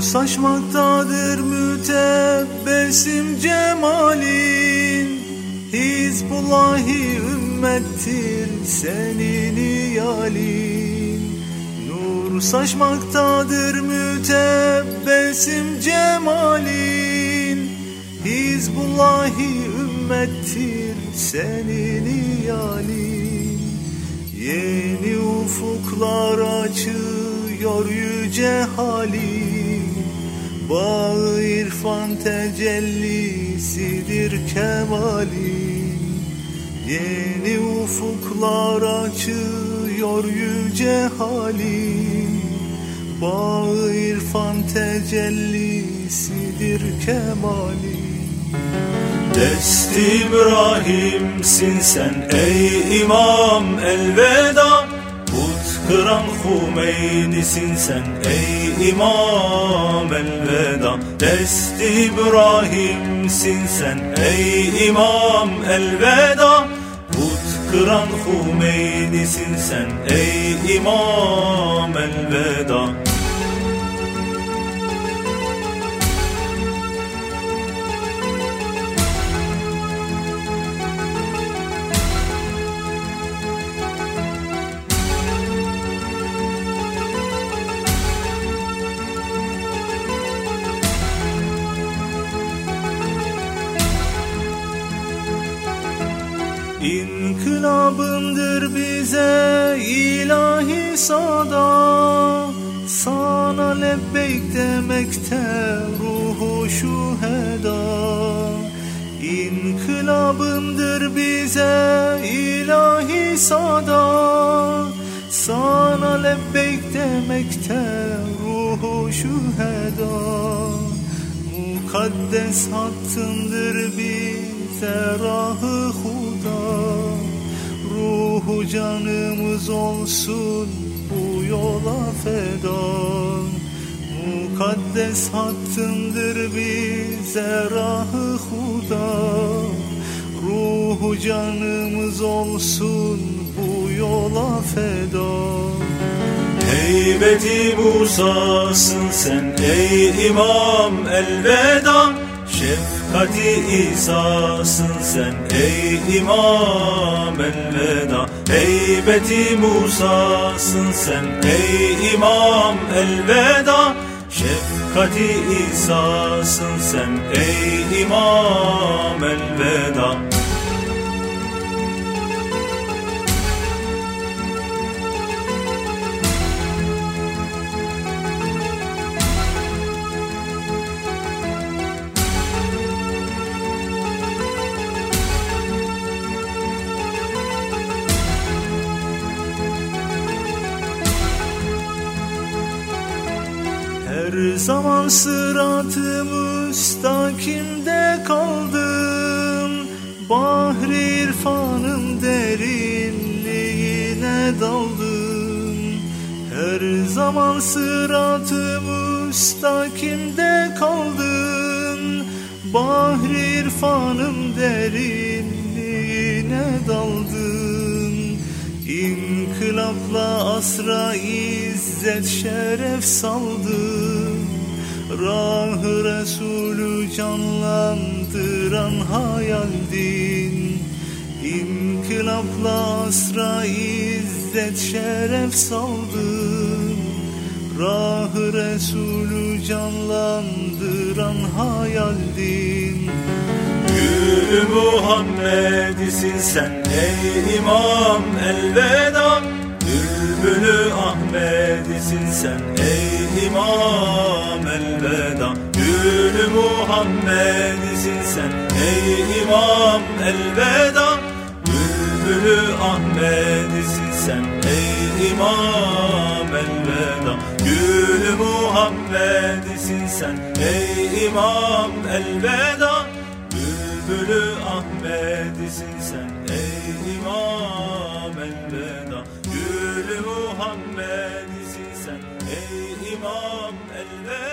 Nur saçmaktadır mütebessim cemalin. Hizbullahi ümmettir senin iyalin. Nur saçmaktadır mütebessim cemalin. Hizbullahi ümmettir senin iyalin. Yeni ufuklar açıyor yüce halin Bağ irfan tecellisidir kemalin Yeni ufuklar açıyor yüce halin Bağ irfan tecellisidir kemalin Dest İbrahim'sin sen ey imam elveda Put kıran Hümeyni'sin sen ey imam elveda. Dest İbrahim'sin sen ey imam elveda. Put kıran Hümeyni'sin sen ey imam elveda bize ilahi sada Sana lebbeyk demekte ruhu şüheda. İnkılabındır bize ilahi sada Sana lebbeyk demekte ruhu şüheda. Mukaddes hattındır bize rahı huda Ruhu canımız olsun bu yola feda. Mukaddes hattındır bize rahı huda. Ruhu canımız olsun bu yola feda. Heybeti Musa'sın sen ey imam elveda Şefkati İsa'sın sen ey imam elveda. Heybeti Musa'sın sen ey imam elveda. Şefkati İsa'sın sen ey imam elveda Zaman sırat-ı müstakimde kaldım. Bahri irfanın derinliğine daldım. Her zaman sırat-ı müstakimde kaldım. Bahri irfanın derinliğine daldım. İnkılapla asra izzet şeref saldım Rahı Resulü canlandıran hayaldin İnkılapla asra izzet şeref saldım Rahı Resulü canlandıran hayaldin Gülü Muhammed'isin sen ey imam elveda Bülbülü Ahmet'isin sen ey imam elveda. Gülü Muhammed'isin sen ey imam elveda. Bülbülü Ahmet'isin sen ey imam elveda. Gülü Muhammed'isin sen ey imam elveda. Bülbülü Ahmet'isin sen ey Muhammed'isin sen ey imam elveda